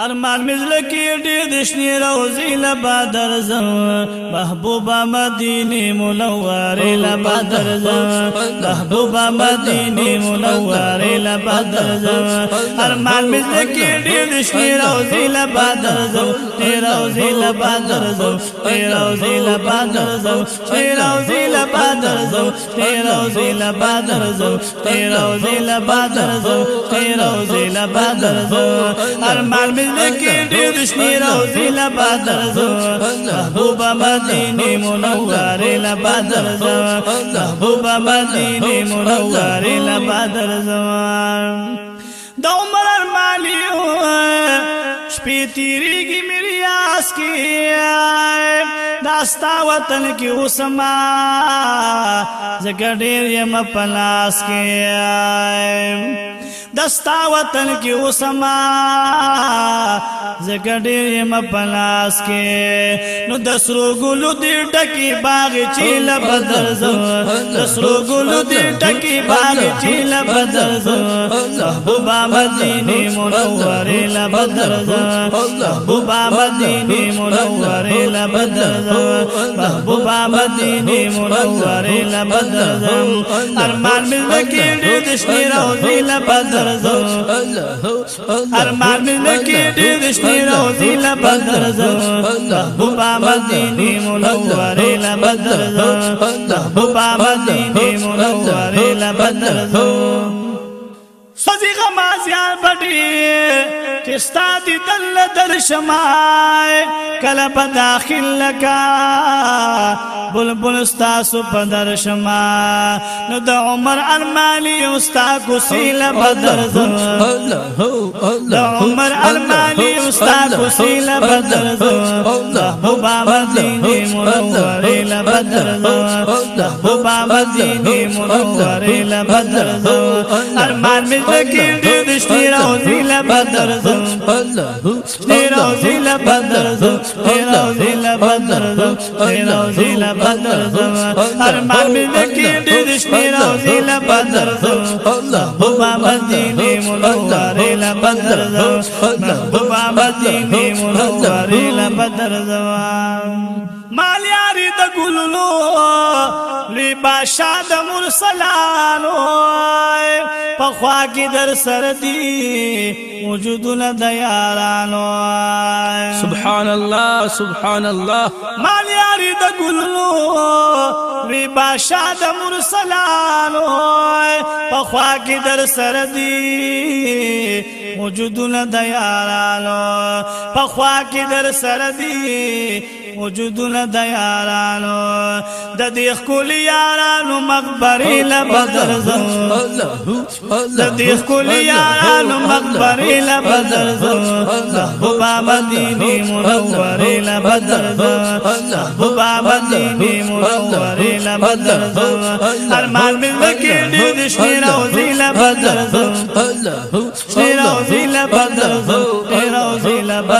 ارمان مزل کی ډېر د شنی روزي له بدر زم محبوبا مدینه منوره له بدر زم محبوبا مدینه منوره له بدر زم ارمان مزل کی ډېر د شنی روزي له بدر زم روزي له بدر زم روزي له بدر زم روزي له بدر زم روزي له بدر زم روزي له بدر زم روزي له بدر زم ارمان لکی دشنی روزی لبادر محبوب مدینی منور لبادر زو محبوب مدینی منور لبادر زو دو مرر مالی ہوا. شپې تیریږي مری آس کې داستا وطن کې اوسما زګ ډېر یم پلاس کې. دستا وطن کې اوسما زګډې م پلاس کې. نو د سرو ګلو دې ټکی باغ چیل بدر زو د سرو ګلو دې ټکی باغ چیل بدر زو محبوبا مدینه منوره ل بدر زو محبوبا مدینه منورة ل بدر زو محبوبا مدینه منورة ل بدر زو أرمان مې کې دې د شنی روزي ل بدر زو أرمان مې کې ډېر شنی روزي لا بدر زو محبوبا مدینه منوره لا بدر زو محبوبا مدینه منورة لا بدر زو سوزی غمازیان پټي چې ستا دي دل در شمای کله په داخل لکا بلبل ستاسو په در شما نو د عمر ارمانی استا کو سیل بدر زو د عمر ارمانی استا کو سیل بدر زو محبوبا مدینه منور ل بدر زو محبوبا مدینه منور ل بدر زو ارمان می شیروزی لبدر مالیا یاری د ګلونو لوی بادشاہ د مرسلانو په خوا کې در سر دی وجودونه د یارانو سبحان الله سبحان الله مال یاری د ګلونو لوی بادشاہ د مرسلانو په خوا کې در سر دی وجودونه د یارانو په خوا کې در سر دی وجودونه د یارانو د دې خپل یارانو مقبره ل بدر زو. د دې خپل یارانو مقبره ل بدر زو. بابا مدینه منورة ل بدر زو. بابا مدینه منورة ل بدر زو. أرمان مې کې دې شنی روزي ل بدر زو. شنی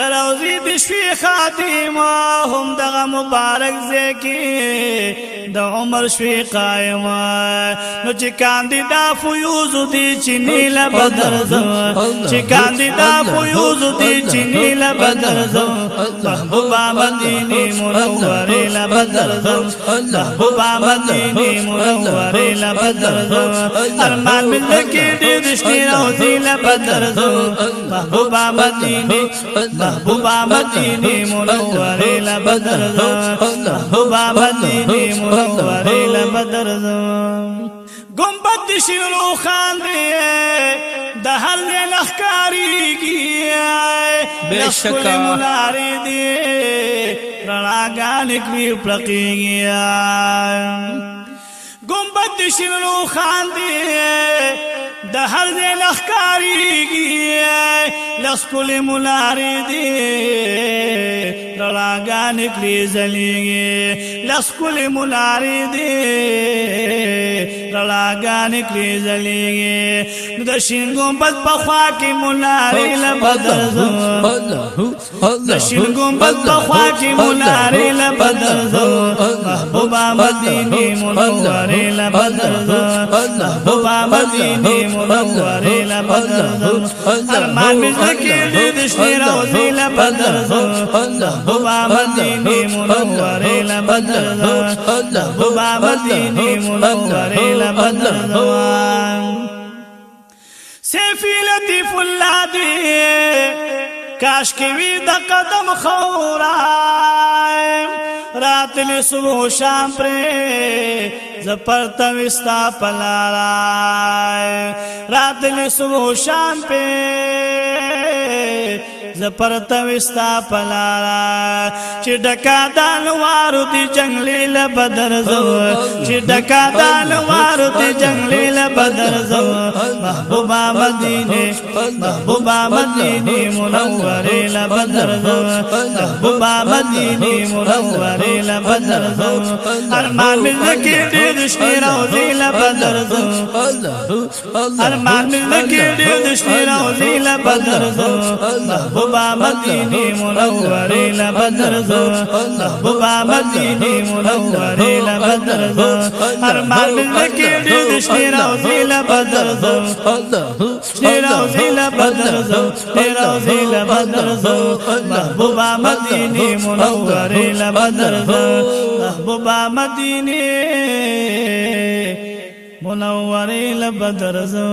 دروزی بشوی خاتیما هم دغه مبارک زکی د عمر شوی قائم نو چې کاندیدا فیوز دی چنیل بدر زو. چې کاندیدا فیوز دی چنیل بدر زو. محبوبا مدینه منوره ل بدر زو. محبوبا مدینه منوره ل بدر زو. ارمان ملکی دې دشتي روزي ل بدر زو. محبوبا مدینه محبوبا مدینه منورې لا بدر محبوبا مدینه منورې لا بدر ګمبد شیرو خان دې د هر نه لخکاریږي بشکا مولاري دې رڼاګان کې پړقېږي ګمبد شیرو خان دې د هر ځای لخکاریږي لسکول مولاري دي رلاګان کلی زلیږي لسکول مولاري دي رلاګان کلی زلیږي د شینګوم بد په خوا کې مولاري لبدل زو. د شینګوم بد په خوا کې مولاري لبدل زو. محبوبا مدینه منورې لبدل زو. محبوبا مدینه منورې لبدل زو. ارمان مې زکه دې شنه روزي لبدل زو. محبوبا مدینه منورې لبدل زو. محبوبا مدینه منورې لبدل زو. سیفی لطیف اللہ دی کاش کی وی د قدم خورای رات له صبح شام پر زپر توستا پلارای رات له صبح شام په زپر توستا پلارا چې ډکا دال وارو دی جنگلی ل بدر زو چې ډکا دال وارو دی جنگلی ل بدر زو محبوبا مدینه محبوبا مدینه منوره ل بدر محبوبا مدینه منوره ل بدر ارمان مې کې دې دشنی روزي ل بدر زو ارمان مې کې دې دشنی روزي ل بدر زو محبوبا مدینه منوره ل بدر محبوبا مدینه منوره ل بدر ارمان مې کې دې دشنی روزي ل بدر زو دشنی روزي ل بدر زو دشنی روزي ل بدر زو محبوبا مدینه منوره ل بدر زو محبوبا مدینه منوره ل بدر زو